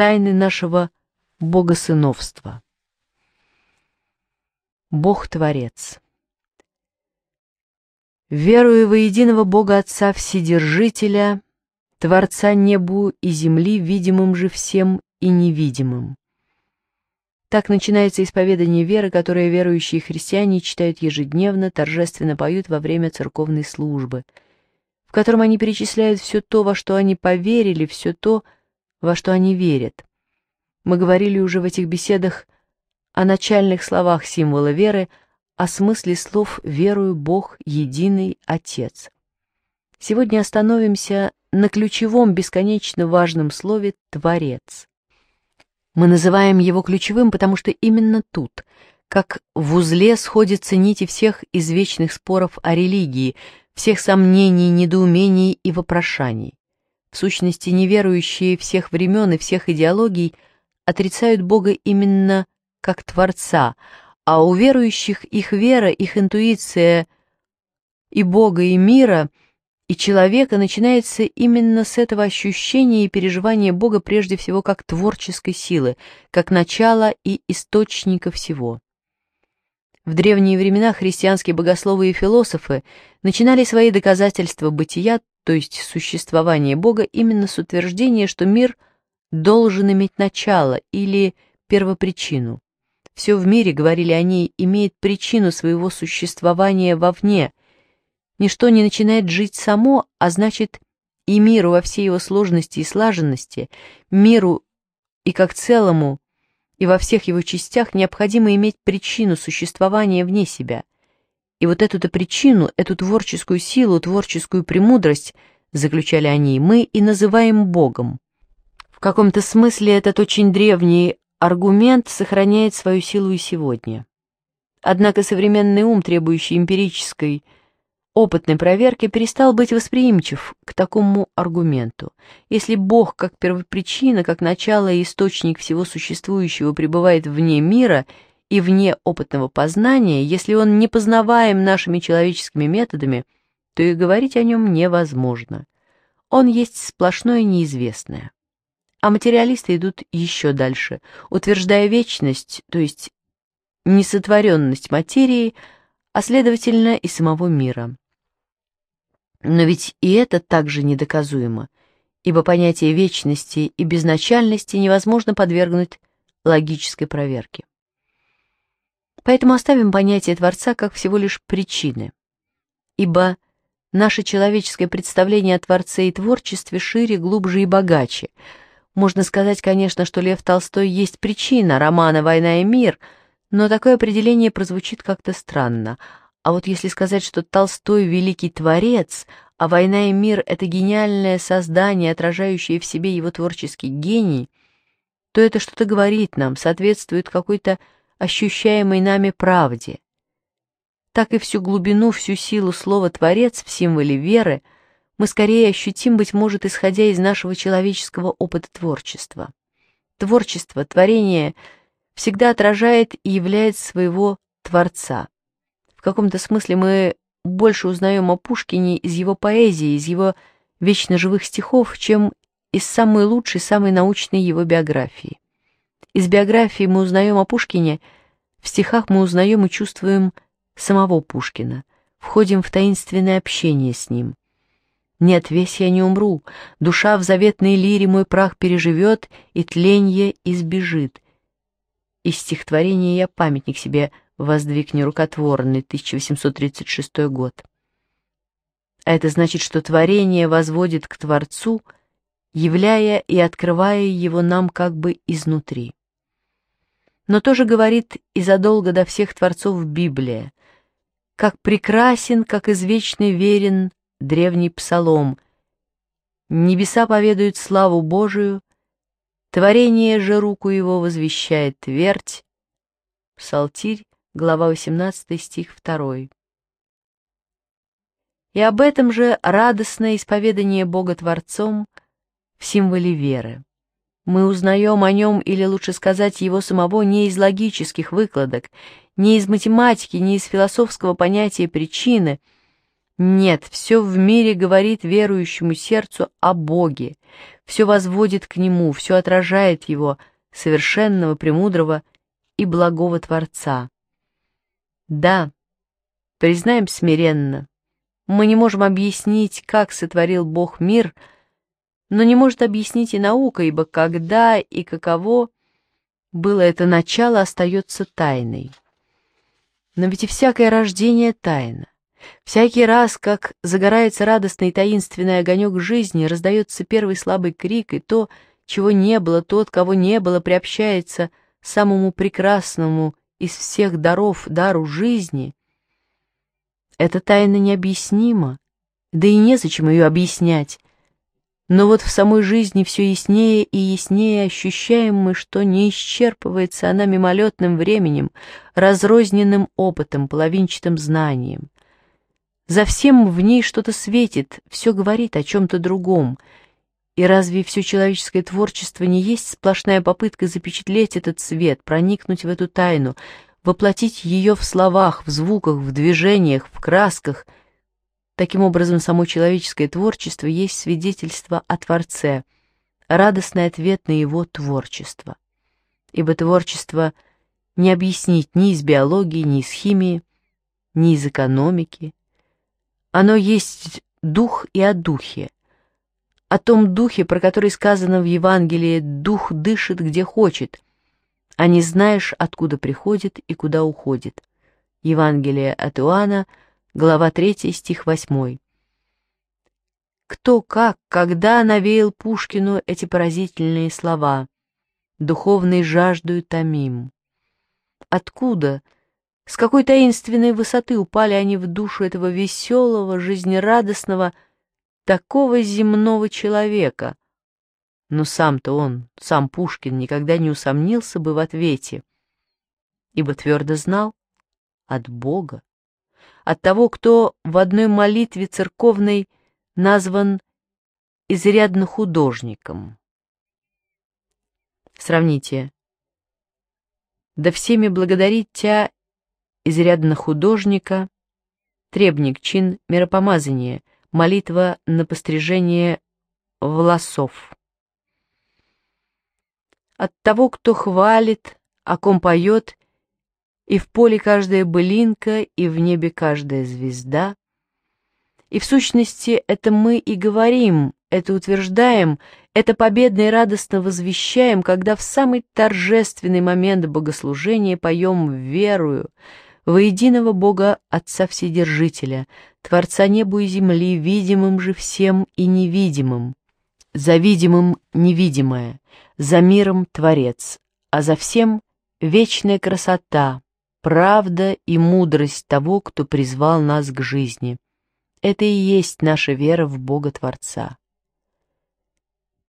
тайны нашего богосыновства. Бог-творец. Верую во единого Бога Отца Вседержителя, Творца небу и земли, видимым же всем и невидимым. Так начинается исповедание веры, которое верующие христиане читают ежедневно, торжественно поют во время церковной службы, в котором они перечисляют все то, во что они поверили, все то, что во что они верят. Мы говорили уже в этих беседах о начальных словах символа веры, о смысле слов «верую Бог, единый Отец». Сегодня остановимся на ключевом, бесконечно важном слове «творец». Мы называем его ключевым, потому что именно тут, как в узле сходятся нити всех извечных споров о религии, всех сомнений, недоумений и вопрошаний. В сущности, неверующие всех времен и всех идеологий отрицают Бога именно как Творца, а у верующих их вера, их интуиция и Бога, и мира, и человека начинается именно с этого ощущения и переживания Бога прежде всего как творческой силы, как начала и источника всего. В древние времена христианские богословы и философы начинали свои доказательства бытия то есть существование Бога, именно с утверждения, что мир должен иметь начало или первопричину. Все в мире, говорили они, имеет причину своего существования вовне. Ничто не начинает жить само, а значит, и миру во всей его сложности и слаженности, миру и как целому, и во всех его частях необходимо иметь причину существования вне себя – и вот эту-то причину, эту творческую силу, творческую премудрость, заключали они, мы и называем Богом. В каком-то смысле этот очень древний аргумент сохраняет свою силу и сегодня. Однако современный ум, требующий эмпирической, опытной проверки, перестал быть восприимчив к такому аргументу. Если Бог как первопричина, как начало и источник всего существующего пребывает вне мира – и вне опытного познания, если он не познаваем нашими человеческими методами, то и говорить о нем невозможно. Он есть сплошное неизвестное. А материалисты идут еще дальше, утверждая вечность, то есть несотворенность материи, а следовательно и самого мира. Но ведь и это также недоказуемо, ибо понятие вечности и безначальности невозможно подвергнуть логической проверке. Поэтому оставим понятие Творца как всего лишь причины. Ибо наше человеческое представление о Творце и творчестве шире, глубже и богаче. Можно сказать, конечно, что Лев Толстой есть причина романа «Война и мир», но такое определение прозвучит как-то странно. А вот если сказать, что Толстой — великий творец, а «Война и мир» — это гениальное создание, отражающее в себе его творческий гений, то это что-то говорит нам, соответствует какой-то ощущаемой нами правде. Так и всю глубину, всю силу слова «творец» в символе веры мы скорее ощутим, быть может, исходя из нашего человеческого опыта творчества. Творчество, творение всегда отражает и является своего Творца. В каком-то смысле мы больше узнаем о Пушкине из его поэзии, из его вечно живых стихов, чем из самой лучшей, самой научной его биографии. Из биографии мы узнаем о Пушкине, в стихах мы узнаем и чувствуем самого Пушкина, входим в таинственное общение с ним. «Нет, весь я не умру, душа в заветной лире мой прах переживет, и тленье избежит». Из стихотворения «Я памятник себе воздвиг нерукотворный» 1836 год. А это значит, что творение возводит к Творцу, являя и открывая его нам как бы изнутри но тоже говорит и задолго до всех творцов Библия. Как прекрасен, как извечный верен древний псалом. Небеса поведают славу Божию, творение же руку его возвещает твердь. Псалтирь, глава 18, стих 2. И об этом же радостное исповедание Бога Творцом в символе веры. Мы узнаем о нем, или лучше сказать, его самого, не из логических выкладок, не из математики, не из философского понятия причины. Нет, все в мире говорит верующему сердцу о Боге, все возводит к Нему, все отражает Его, совершенного, премудрого и благого Творца. Да, признаем смиренно, мы не можем объяснить, как сотворил Бог мир – но не может объяснить и наука, ибо когда и каково было это начало, остается тайной. Но ведь и всякое рождение тайна. Всякий раз, как загорается радостный таинственный огонек жизни, раздается первый слабый крик, и то, чего не было, тот, кого не было, приобщается самому прекрасному из всех даров дару жизни. Эта тайна необъяснима, да и незачем ее объяснять, но вот в самой жизни все яснее и яснее ощущаем мы, что не исчерпывается она мимолетным временем, разрозненным опытом, половинчатым знанием. За всем в ней что-то светит, все говорит о чем-то другом. И разве все человеческое творчество не есть сплошная попытка запечатлеть этот свет, проникнуть в эту тайну, воплотить ее в словах, в звуках, в движениях, в красках — Таким образом, само человеческое творчество есть свидетельство о Творце, радостный ответ на его творчество. Ибо творчество не объяснить ни из биологии, ни из химии, ни из экономики. Оно есть дух и о духе. О том духе, про который сказано в Евангелии «дух дышит, где хочет», а не знаешь, откуда приходит и куда уходит. Евангелие от Иоанна – глава 3, стих 8. Кто, как, когда навеял Пушкину эти поразительные слова? Духовной жаждою томим. Откуда, с какой таинственной высоты упали они в душу этого веселого, жизнерадостного, такого земного человека? Но сам-то он, сам Пушкин, никогда не усомнился бы в ответе, ибо твердо знал, от Бога от того, кто в одной молитве церковной назван изрядно художником. Сравните. Да всеми благодарить тебя, изрядно художника, требник, чин миропомазания, молитва на пострижение волосов. От того, кто хвалит, о ком поет и в поле каждая былинка, и в небе каждая звезда. И в сущности это мы и говорим, это утверждаем, это победно и радостно возвещаем, когда в самый торжественный момент богослужения поем верую, во единого Бога Отца Вседержителя, Творца небу и земли, видимым же всем и невидимым, за видимым невидимое, за миром Творец, а за всем вечная красота, правда и мудрость того, кто призвал нас к жизни. Это и есть наша вера в Бога-Творца.